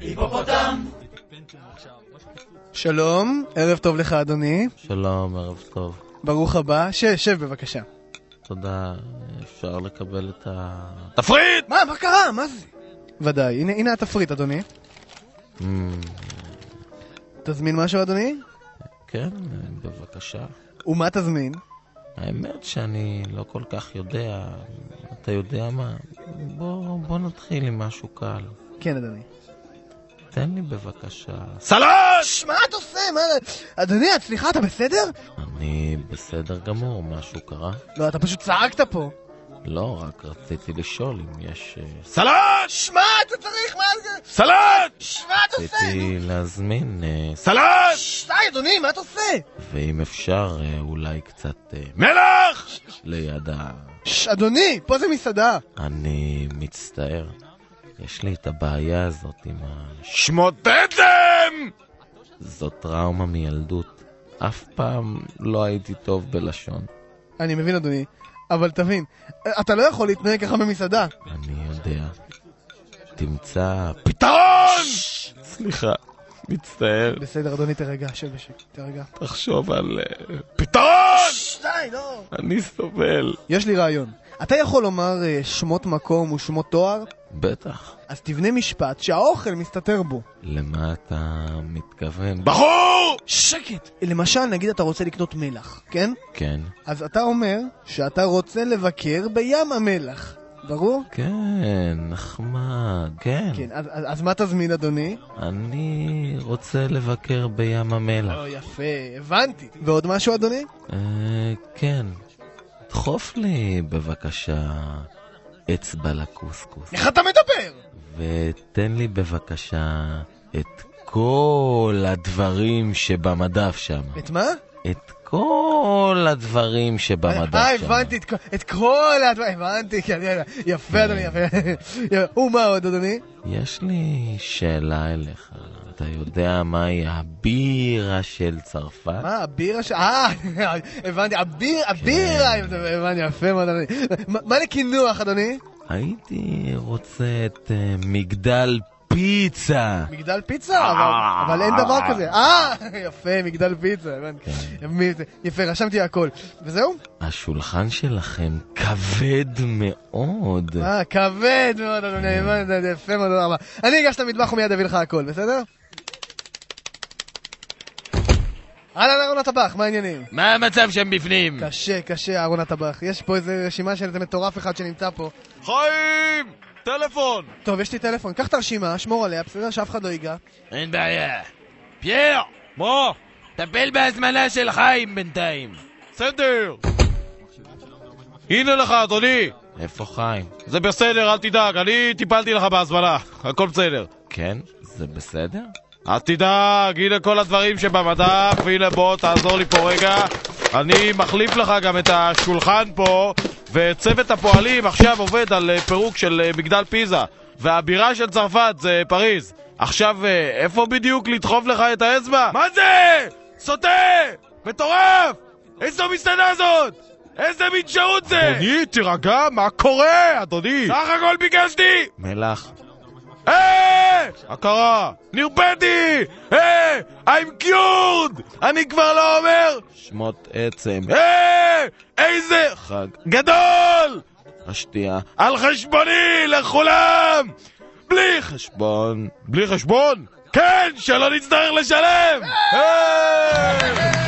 היפופוטם! שלום, ערב טוב לך אדוני. שלום, ערב טוב. ברוך הבא. שב, שב בבקשה. תודה, אפשר לקבל את ה... תפריט! מה, מה קרה? מה זה? ודאי, הנה, הנה התפריט אדוני. Mm, תזמין משהו אדוני? כן, בבקשה. ומה תזמין? האמת שאני לא כל כך יודע. אתה יודע מה? בוא, בוא נתחיל עם משהו קל. כן אדוני. תן לי בבקשה... סלט! מה אתה עושה? מה... אדוני, סליחה, אתה בסדר? אני בסדר גמור, משהו קרה? לא, אתה פשוט צעקת פה. לא, רק רציתי לשאול אם יש... אה, סלט! שמע, אתה צריך, מה זה? סלט! שמע, אתה עושה? רציתי להזמין אה, סלט! די, אדוני, מה אתה עושה? ואם אפשר, אה, אולי קצת מלח! ליד ה... אדוני, פה זה מסעדה. אני מצטער. יש לי את הבעיה הזאת עם ה... עצם! זו טראומה מילדות. אף פעם לא הייתי טוב בלשון. אני מבין, אדוני. אבל תבין, אתה לא יכול להתנהג ככה במסעדה. אני יודע. תמצא פתרון! סליחה, מצטער. בסדר, אדוני, תרגע, שב בשקט, תרגע. תחשוב על אה, פתרון! די, לא. אני סובל. יש לי רעיון. אתה יכול לומר אה, שמות מקום ושמות תואר? בטח. אז תבנה משפט שהאוכל מסתתר בו. למה אתה מתכוון? בחור! שקט! למשל, נגיד אתה רוצה לקנות מלח, כן? כן. אז אתה אומר שאתה רוצה לבקר בים המלח. ברור? כן, נחמד, כן. כן, אז, אז, אז מה תזמין, אדוני? אני רוצה לבקר בים המלח. או, יפה, הבנתי. ועוד משהו, אדוני? אה, כן. דחוף לי בבקשה אצבע לקוסקוס. איך אתה מדבר? ותן לי בבקשה את כל הדברים שבמדף שם. את מה? את כל הדברים שבמדף שם. אה, הבנתי, את, כל- את כל הדברים, הבנתי, כן, יפה, אדוני. יפה. ומה עוד, אדוני? יש לי שאלה אליך. אתה יודע מהי הבירה של צרפת? מה, הבירה ש... אה, הבנתי, הביר, הבירה, הבנתי, יפה מאוד, אדוני. מה מה לקינוח, אדוני? הייתי רוצה את אה, מגדל פיצה. מגדל פיצה? אבל- אבל אין דבר כזה. אה, יפה, מגדל פיצה, הבנתי. יפה, רשמתי הכל. וזהו? השולחן שלכם כבד מאוד. אה, כבד מאוד, אדוני, הבנתי, יפה מאוד, תודה רבה. אני אגש למטבח ומיד אביא לך הכל, בסדר? אהלן אהרון הטבח, מה העניינים? מה המצב שם בפנים? קשה, קשה, אהרון הטבח. יש פה איזה רשימה של איזה מטורף אחד שנמצא פה. חיים! טלפון! טוב, יש לי טלפון, קח את הרשימה, שמור עליה, בסדר? שאף אחד לא ייגע. אין בעיה. פייר! מה? טפל בהזמנה של חיים בינתיים. בסדר! הנה לך, אדוני! איפה חיים? זה בסדר, אל תדאג, אני טיפלתי לך בהזמנה, הכל בסדר. כן? זה בסדר? אל תדאג, הנה כל הדברים שבמדף, הנה בוא, תעזור לי פה רגע. אני מחליף לך גם את השולחן פה, וצוות הפועלים עכשיו עובד על אה, פירוק של אה, מגדל פיזה. והבירה של צרפת זה פריז. עכשיו, אה, איפה בדיוק לדחוף לך את האצבע? מה זה? סוטה! מטורף! איזו מסעדה זאת? איזה מין שירות זה? אדוני, תירגע, מה קורה, אדוני? סך הכל ביקשתי! מלח. היי! הכרה! נרפאתי! היי! I'm cured! אני כבר לא אומר! שמות עצם. היי! איזה חג. גדול! השתייה. על חשבוני לכולם! בלי. חשבון. בלי חשבון? כן! שלא נצטרך לשלם! היי!